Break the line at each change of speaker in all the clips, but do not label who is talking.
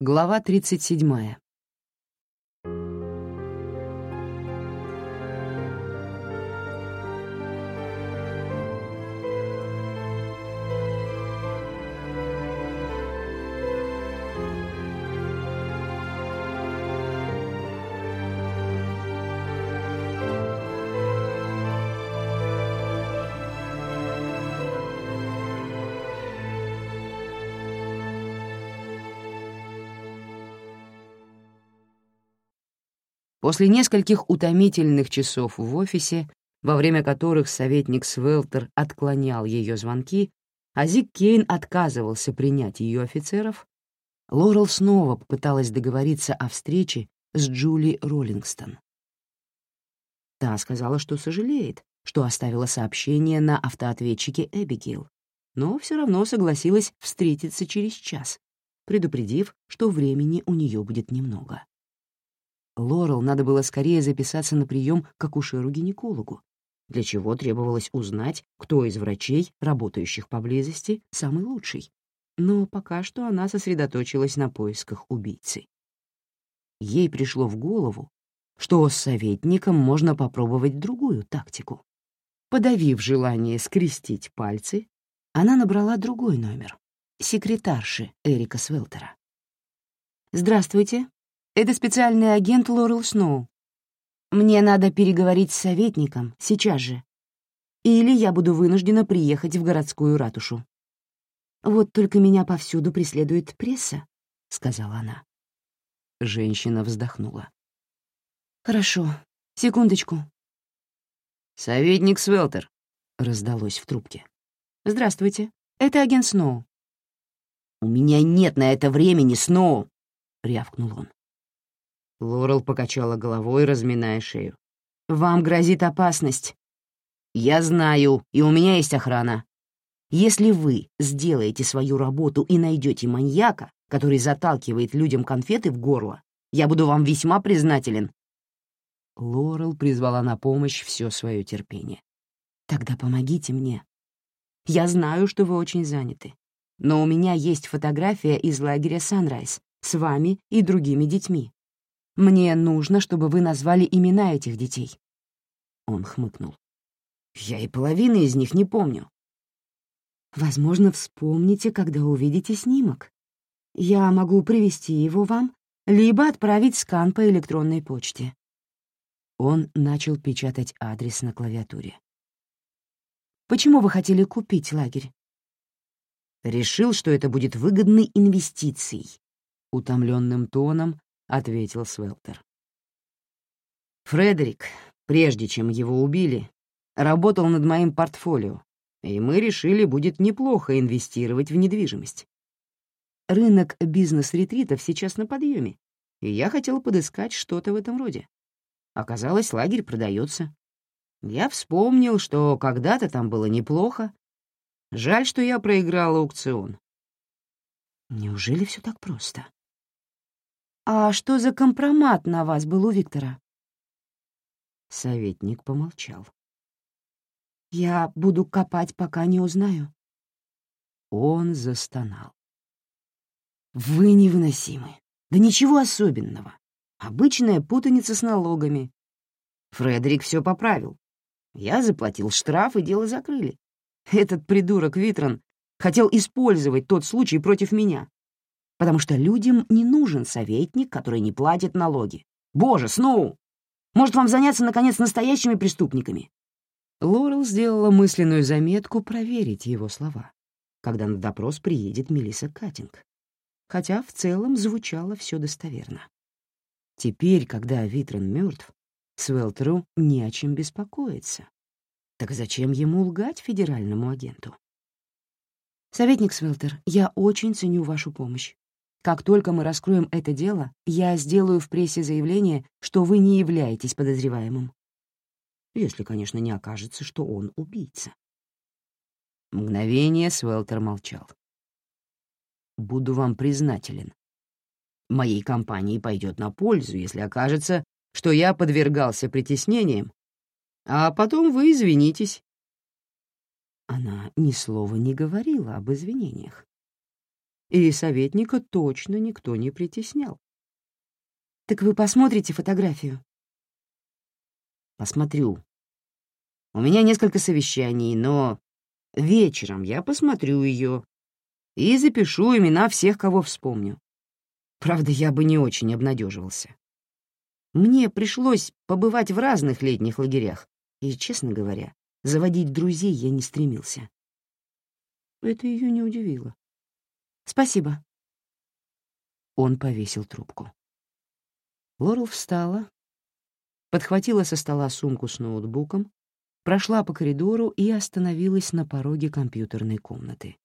Глава 37. После нескольких утомительных часов в офисе, во время которых советник Свелтер отклонял ее звонки, а Зик Кейн отказывался принять ее офицеров, Лорел снова попыталась договориться о встрече с Джули Роллингстон. Та сказала, что сожалеет, что оставила сообщение на автоответчике Эбигейл, но все равно согласилась встретиться через час, предупредив, что времени у нее будет немного. Лорел надо было скорее записаться на прием к акушеру-гинекологу, для чего требовалось узнать, кто из врачей, работающих поблизости, самый лучший. Но пока что она сосредоточилась на поисках убийцы. Ей пришло в голову, что с советником можно попробовать другую тактику. Подавив желание скрестить пальцы, она набрала другой номер — секретарши Эрика Свелтера. «Здравствуйте, это специальный агент Лорел Сноу. Мне надо переговорить с советником сейчас же. Или я буду вынуждена приехать в городскую ратушу. Вот только меня повсюду преследует пресса, — сказала она. Женщина вздохнула. «Хорошо, секундочку».
«Советник Свелтер», —
раздалось в трубке. «Здравствуйте, это агент Сноу».
«У меня нет на это времени, Сноу», — рявкнул он.
Лорел покачала головой, разминая шею. «Вам грозит опасность».
«Я знаю, и у меня есть охрана. Если вы сделаете свою работу и найдете маньяка, который заталкивает людям конфеты в горло, я буду вам весьма признателен».
Лорел призвала на помощь все свое терпение. «Тогда помогите мне. Я знаю, что вы очень заняты, но у меня есть фотография из лагеря «Санрайз» с вами и другими детьми. Мне нужно, чтобы вы назвали имена этих детей». Он хмыкнул.
«Я и половины из них не помню».
«Возможно, вспомните, когда увидите снимок. Я могу привести его вам, либо отправить скан по электронной почте». Он начал печатать адрес на клавиатуре. «Почему вы хотели купить лагерь?»
«Решил, что это будет выгодной инвестицией», — утомленным тоном — ответил Свелтер. Фредерик, прежде чем его убили, работал над моим портфолио, и мы решили, будет неплохо инвестировать в недвижимость. Рынок бизнес-ретритов сейчас на подъеме, и я хотел подыскать что-то в этом роде. Оказалось, лагерь продается. Я вспомнил, что когда-то там было неплохо. Жаль, что я проиграл аукцион.
Неужели все так просто? «А что за компромат на вас был у Виктора?» Советник помолчал. «Я буду копать, пока не узнаю». Он застонал. «Вы невыносимы. Да ничего особенного. Обычная путаница с налогами.
Фредерик все поправил. Я заплатил штраф, и дело закрыли. Этот придурок Витрон хотел использовать тот случай против меня потому что людям не нужен советник, который не платит налоги. Боже, Сноу! Может, вам заняться, наконец, настоящими преступниками?»
Лорел сделала мысленную заметку проверить его слова, когда на допрос приедет Мелисса Каттинг. Хотя в целом звучало все достоверно. Теперь, когда Витрон мертв, Свелтеру не о чем беспокоиться. Так зачем ему лгать федеральному агенту? «Советник Свелтер, я очень ценю вашу помощь. Как только мы раскроем это дело, я сделаю в прессе заявление, что вы не являетесь подозреваемым. Если, конечно, не окажется, что он убийца. Мгновение Свелтер молчал. «Буду вам признателен. Моей компании пойдет на пользу, если окажется, что я подвергался притеснениям, а потом вы извинитесь». Она ни слова не говорила об извинениях.
И советника точно никто не притеснял.
«Так вы посмотрите фотографию?»
«Посмотрю. У меня несколько совещаний, но вечером я посмотрю ее и запишу имена всех, кого вспомню. Правда, я бы не очень обнадеживался. Мне пришлось побывать в разных летних лагерях, и, честно говоря, заводить друзей я не стремился. Это ее не удивило.
«Спасибо».
Он повесил трубку. Лорел встала, подхватила со стола сумку с ноутбуком, прошла по коридору и остановилась на пороге компьютерной комнаты.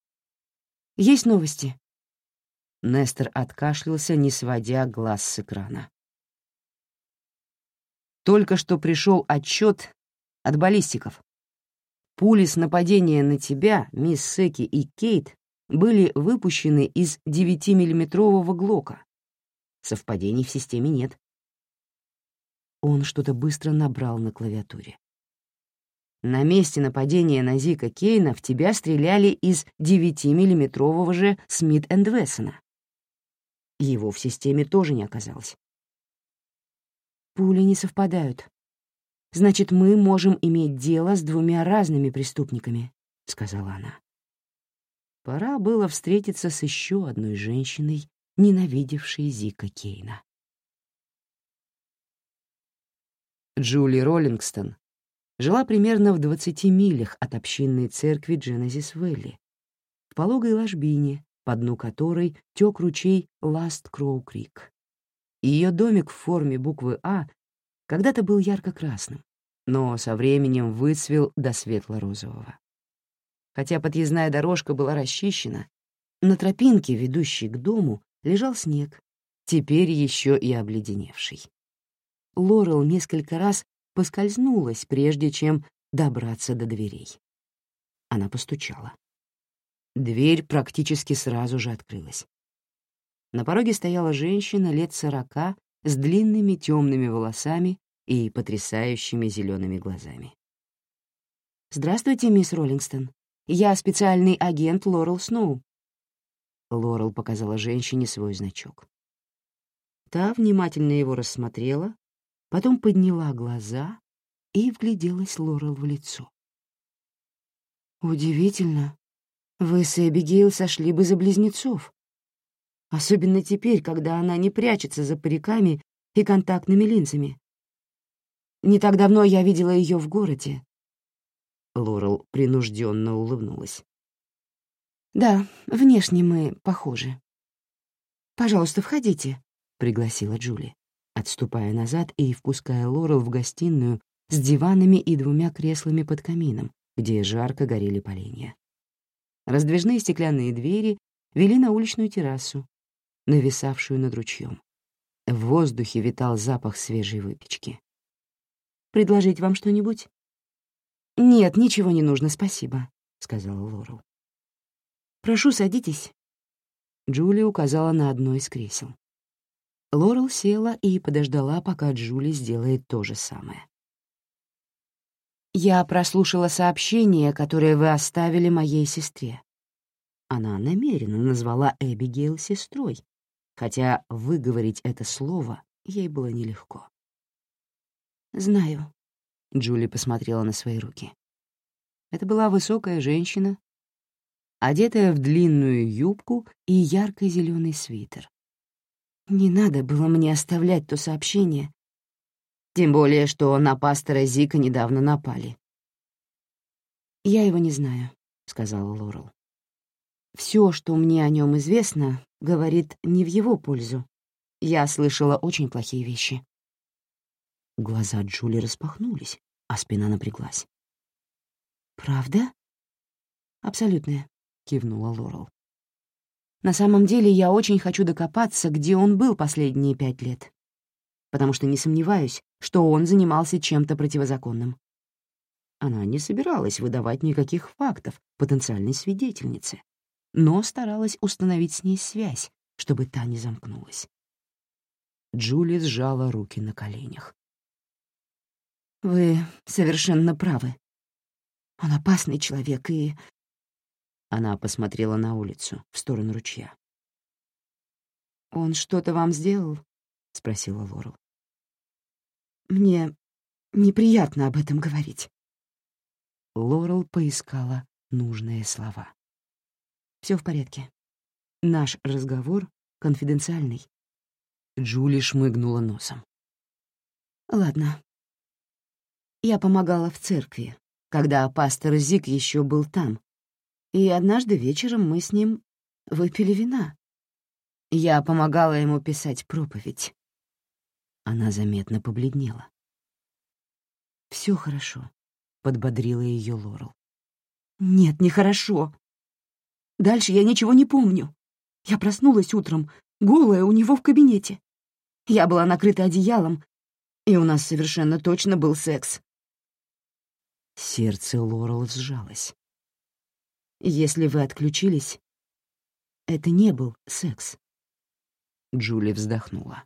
«Есть новости?»
Нестер откашлялся, не сводя глаз с экрана. Только что пришел отчет от баллистиков. Пули с нападения на тебя, мисс Секи и Кейт, были выпущены из 9-миллиметрового Глока. Совпадений в системе нет. Он что-то быстро набрал на клавиатуре. На месте нападения на Зика Кейна в тебя стреляли из 9-миллиметрового же Смит энд Вессона. Его в системе тоже не оказалось.
Пули не совпадают. Значит, мы можем иметь дело с двумя разными преступниками, — сказала она.
Пора было встретиться с еще одной женщиной, ненавидевшей Зика Кейна. Джули Роллингстон жила примерно в 20 милях от общинной церкви Дженезис Вэлли, в пологой ложбине, по дну которой тек ручей Ласт Кроу Крик. Ее домик в форме буквы «А» когда-то был ярко-красным, но со временем выцвел до светло-розового. Хотя подъездная дорожка была расчищена, на тропинке, ведущей к дому, лежал снег, теперь еще и обледеневший. Лорел несколько раз поскользнулась, прежде чем добраться до дверей. Она постучала. Дверь практически сразу же открылась. На пороге стояла женщина лет сорока с длинными темными волосами и потрясающими зелеными глазами.
«Здравствуйте, мисс Роллингстон. Я специальный агент Лорел Сноу».
Лорел показала женщине свой значок. Та внимательно его рассмотрела, потом подняла глаза и вгляделась Лорел в лицо.
«Удивительно. Вы с Эбигейл сошли бы за близнецов. Особенно теперь, когда она не прячется за париками и контактными линзами. Не так давно я видела ее в городе».
Лорел принужденно улыбнулась.
«Да, внешне мы похожи. Пожалуйста, входите», — пригласила Джули отступая назад и впуская Лорел в гостиную с диванами и двумя креслами под камином, где жарко горели поленья. Раздвижные стеклянные двери вели на уличную террасу, нависавшую над ручьем. В воздухе витал запах свежей выпечки. «Предложить вам что-нибудь?» «Нет, ничего не нужно, спасибо», — сказала Лорел. «Прошу, садитесь». Джули указала на одно из кресел. Лорел села и подождала, пока Джули сделает то же самое. «Я прослушала сообщение, которое вы оставили моей сестре». Она намеренно назвала Эбигейл сестрой, хотя выговорить это слово ей было нелегко. «Знаю», — Джули посмотрела на свои руки. Это была высокая женщина, одетая в длинную юбку и ярко зеленый свитер, не надо было мне оставлять то сообщение. Тем более, что на пастора Зика недавно напали. «Я его не знаю», — сказала Лорел. «Все, что мне о нем известно, говорит не в его пользу. Я слышала очень плохие вещи». Глаза Джули распахнулись, а спина напряглась. «Правда?» «Абсолютная», — кивнула Лорел. На самом деле я очень хочу докопаться, где он был последние пять лет. Потому что не сомневаюсь, что он занимался чем-то противозаконным. Она не собиралась выдавать никаких фактов потенциальной свидетельнице, но старалась установить с ней связь, чтобы та не замкнулась. Джули сжала руки на коленях. «Вы совершенно правы. Он опасный человек и она посмотрела на улицу, в сторону ручья.
«Он что-то вам сделал?» — спросила Лорел. «Мне неприятно об этом говорить». Лорел поискала нужные слова. Все в порядке. Наш разговор конфиденциальный». Джули шмыгнула носом. «Ладно. Я помогала в церкви, когда пастор Зик еще был там, и однажды вечером мы с ним выпили вина. Я помогала ему писать проповедь». Она заметно побледнела. Все хорошо», — подбодрила ее Лорел. «Нет, нехорошо. Дальше я ничего не помню. Я проснулась утром, голая у него в кабинете. Я была накрыта одеялом, и у нас совершенно точно был секс. Сердце Лорел сжалось. Если вы отключились, это не был секс. Джули вздохнула.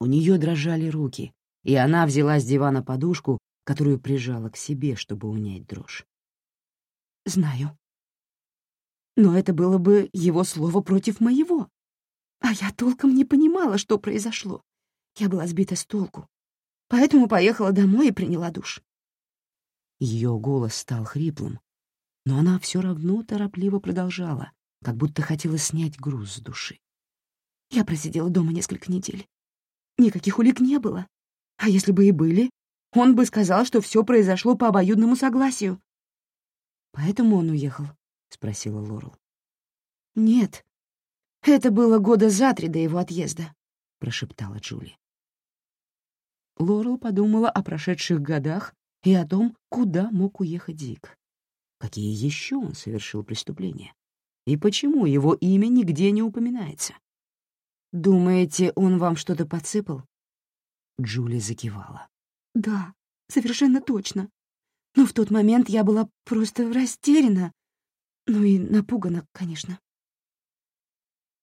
У нее дрожали руки, и она взяла с дивана подушку, которую прижала к себе, чтобы унять дрожь. «Знаю», но это было бы его слово против моего. А я толком не понимала, что произошло. Я была сбита с толку. Поэтому поехала домой и приняла душ. Ее голос стал хриплым, но она все равно торопливо продолжала, как будто хотела снять груз с души. Я просидела дома несколько недель. Никаких улик не было. А если бы и были, он бы сказал, что все произошло по обоюдному согласию. Поэтому он уехал. — спросила Лорел. «Нет, это было года за три до его отъезда», — прошептала Джули. Лорел подумала о прошедших годах и о том, куда мог уехать Дик. Какие еще он совершил преступления? И почему его имя нигде не упоминается? «Думаете, он вам что-то подсыпал?» Джули закивала. «Да, совершенно точно. Но в тот момент я была просто растеряна ну и напугана, конечно.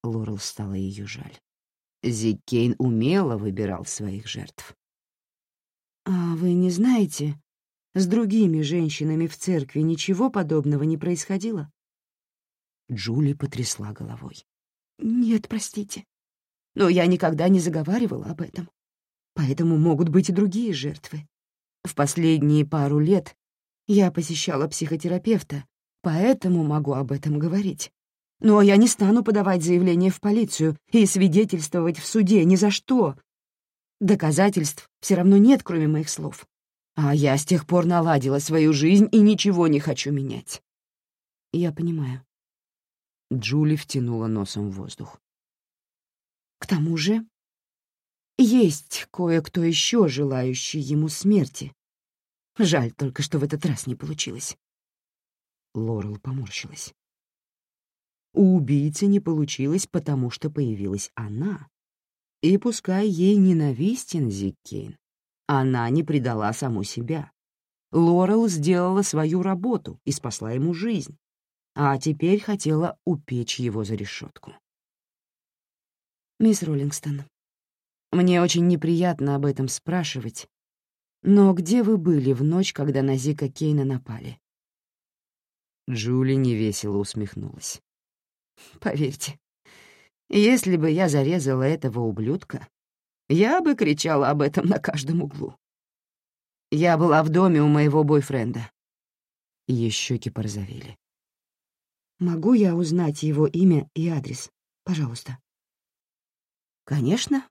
Лорел стало ее жаль. Зик Кейн умело выбирал своих жертв. «А вы не знаете, с другими женщинами в церкви ничего подобного не происходило?» Джули потрясла головой. «Нет, простите. Но я никогда не заговаривала об этом. Поэтому могут быть и другие жертвы. В последние пару лет я посещала психотерапевта, поэтому могу об этом говорить. Но я не стану подавать заявление в полицию и свидетельствовать в суде ни за что. Доказательств все равно нет, кроме моих слов. А я с тех пор наладила свою жизнь и ничего не хочу менять. Я понимаю. Джули втянула носом в воздух. К тому же есть кое-кто еще желающий ему смерти. Жаль только, что в этот раз не получилось. Лорел поморщилась. У убийцы не получилось, потому что появилась она. И пускай ей ненавистен Зиккейн, она не предала саму себя. Лорел сделала свою работу и спасла ему жизнь, а теперь хотела упечь его за решетку. «Мисс Роллингстон, мне очень неприятно об этом спрашивать, но где вы были в ночь, когда на Зика Кейна напали?» Джули невесело усмехнулась. «Поверьте, если бы я зарезала этого ублюдка, я бы кричала об этом на каждом углу. Я была в доме у моего бойфренда». Ее щеки порозовели. «Могу я узнать его имя и адрес, пожалуйста?» «Конечно.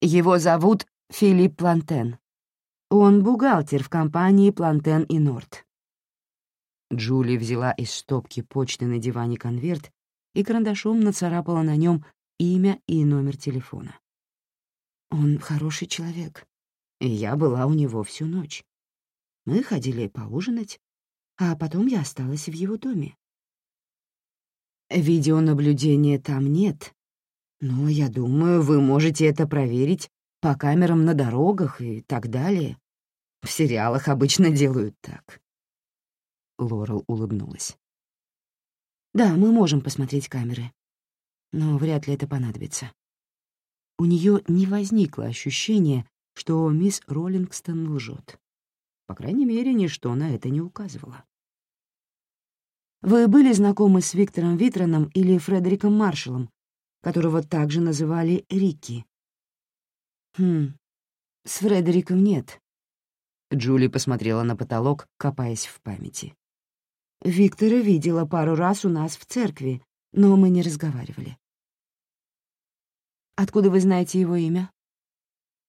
Его зовут Филипп Плантен. Он бухгалтер в компании Плантен и Норт. Джули взяла из стопки почты на диване конверт и карандашом нацарапала на нем имя и номер телефона. Он хороший человек, и я была у него всю ночь. Мы ходили поужинать, а потом я осталась в его доме. Видеонаблюдения там нет, но я думаю, вы можете это проверить по камерам на дорогах и так далее. В сериалах обычно делают так. Лорел улыбнулась. «Да, мы можем посмотреть камеры, но вряд ли это понадобится». У нее не возникло ощущения, что мисс Роллингстон лжет. По крайней мере, ничто на это не указывало. «Вы были знакомы с Виктором Витроном или Фредериком Маршалом, которого также называли Рикки. Хм, с Фредериком нет. Джули посмотрела на потолок, копаясь в памяти. Виктора видела пару раз у нас в церкви, но мы не разговаривали. «Откуда вы знаете его имя?»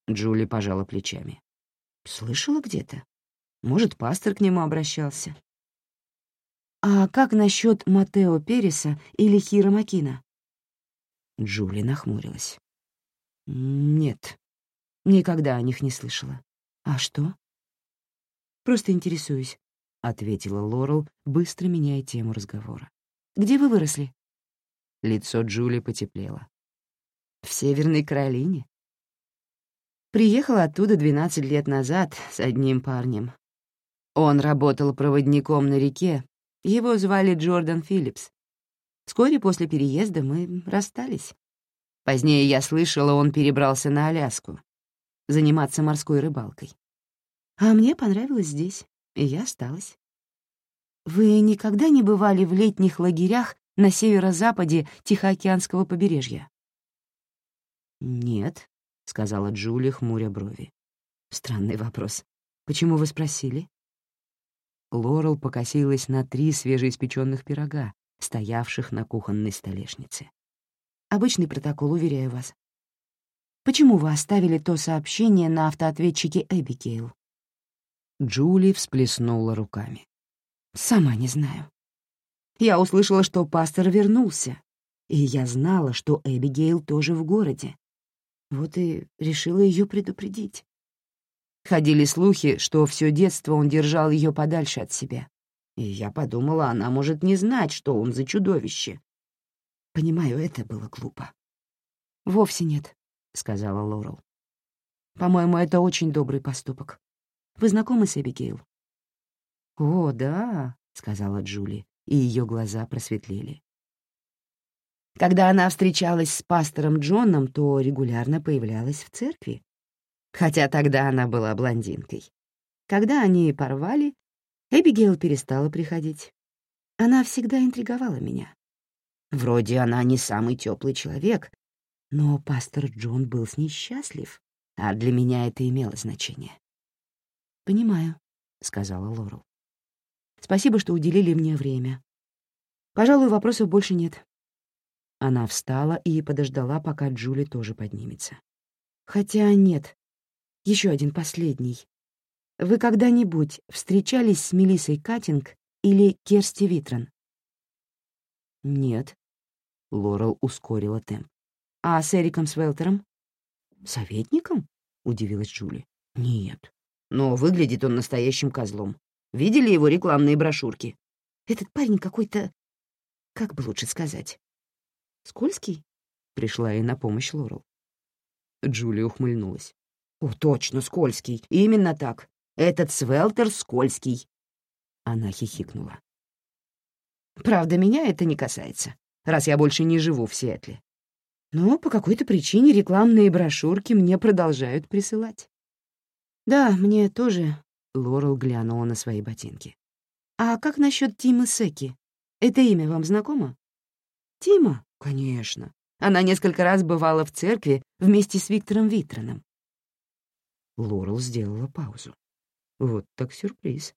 Джули пожала плечами. «Слышала где-то. Может, пастор к нему обращался». «А как насчет Матео Переса или Хира Макина?» Джули нахмурилась. «Нет, никогда о них не слышала. А что?» «Просто интересуюсь», — ответила Лорел, быстро меняя тему разговора. «Где вы выросли?» Лицо Джули потеплело. «В Северной Каролине?» Приехала оттуда 12 лет назад с одним парнем. Он работал проводником на реке, его звали Джордан Филлипс. Вскоре после переезда мы расстались. Позднее я слышала, он перебрался на Аляску, заниматься морской рыбалкой. А мне понравилось здесь, и я осталась. Вы никогда не бывали в летних лагерях на северо-западе Тихоокеанского побережья? «Нет», — сказала Джули, хмуря брови. «Странный вопрос. Почему вы спросили?» Лорел покосилась на три свежеиспеченных пирога, стоявших на кухонной столешнице. «Обычный протокол, уверяю вас. Почему вы оставили то сообщение на автоответчике Эбигейл?» Джули всплеснула руками. «Сама не знаю. Я услышала, что пастор вернулся, и я знала, что Эбигейл тоже в городе. Вот и решила ее предупредить. Ходили слухи, что все детство он держал ее подальше от себя. И я подумала, она может не знать, что он за чудовище. Понимаю, это было глупо. «Вовсе нет», — сказала Лорел. «По-моему, это очень добрый поступок. Вы знакомы с Эбигейл?» «О, да», — сказала Джули, и ее глаза просветлели. Когда она встречалась с пастором Джоном, то регулярно появлялась в церкви, хотя тогда она была блондинкой. Когда они порвали, Эбигейл перестала приходить. Она всегда интриговала меня. Вроде она не самый теплый человек, но пастор Джон был с ней счастлив, а для меня это имело значение. «Понимаю», — сказала Лорел. «Спасибо, что уделили мне время. Пожалуй, вопросов больше нет». Она встала и подождала, пока Джули тоже поднимется. «Хотя нет. Еще один последний. Вы когда-нибудь встречались с Мелиссой Каттинг или Керсти Витрон?» «Нет». Лорел ускорила темп. «А с Эриком Свелтером?» «Советником?» — удивилась Джули. «Нет но выглядит он настоящим козлом. Видели его рекламные брошюрки? Этот парень какой-то... Как бы лучше сказать? Скользкий? Пришла ей на помощь Лорел. Джулия ухмыльнулась. «О, точно, скользкий. Именно так. Этот Свелтер скользкий». Она хихикнула. «Правда, меня это не касается, раз я больше не живу в Сиэтле. Но по какой-то причине рекламные брошюрки мне продолжают присылать. «Да, мне тоже», — Лорел глянула на свои ботинки. «А как насчет Тимы Секи? Это имя вам знакомо?» «Тима? Конечно. Она несколько раз бывала в церкви вместе с Виктором Витроном». Лорел сделала паузу. Вот так сюрприз.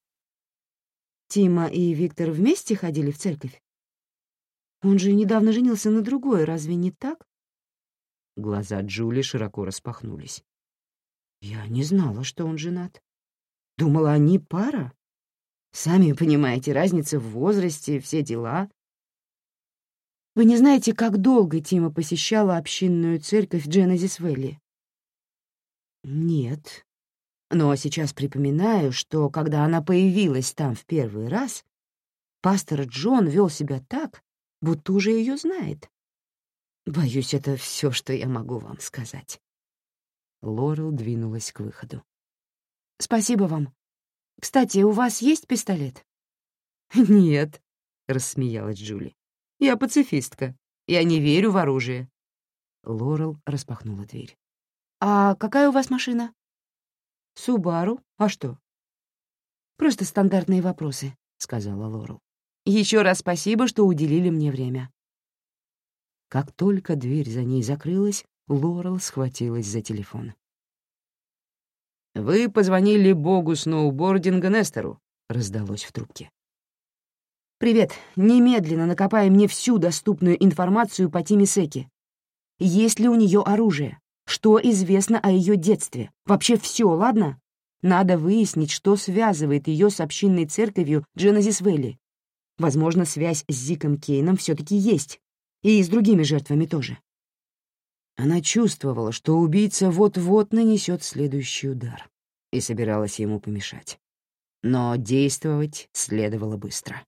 Тима и Виктор вместе ходили в церковь? Он же недавно женился на другой, разве не так? Глаза Джули широко распахнулись. Я не знала, что он женат. Думала, они пара. Сами понимаете, разница в возрасте, все дела. Вы не знаете, как долго Тима посещала общинную церковь Дженезис Вэлли? Нет. Но сейчас припоминаю, что когда она появилась там в первый раз, пастор Джон вел себя так, будто уже ее знает. Боюсь, это все, что я могу вам сказать. Лорел двинулась к выходу. «Спасибо вам. Кстати, у вас есть пистолет?» «Нет», — рассмеялась Джули. «Я пацифистка. Я не верю в оружие». Лорел распахнула дверь. «А какая у вас машина?» «Субару. А что?» «Просто стандартные вопросы», — сказала Лорел. «Еще раз спасибо, что уделили мне время». Как только дверь за ней закрылась, Лорел схватилась за телефон.
«Вы позвонили богу сноубординга Нестору», — раздалось в трубке.
«Привет. Немедленно накопай мне всю доступную информацию по Тиме Секи. Есть ли у нее оружие? Что известно о ее детстве? Вообще все, ладно? Надо выяснить, что связывает ее с общинной церковью Дженезис Вэлли. Возможно, связь с Зиком Кейном все-таки есть. И с другими жертвами тоже. Она чувствовала, что убийца вот-вот нанесет следующий удар, и собиралась ему помешать. Но действовать следовало быстро.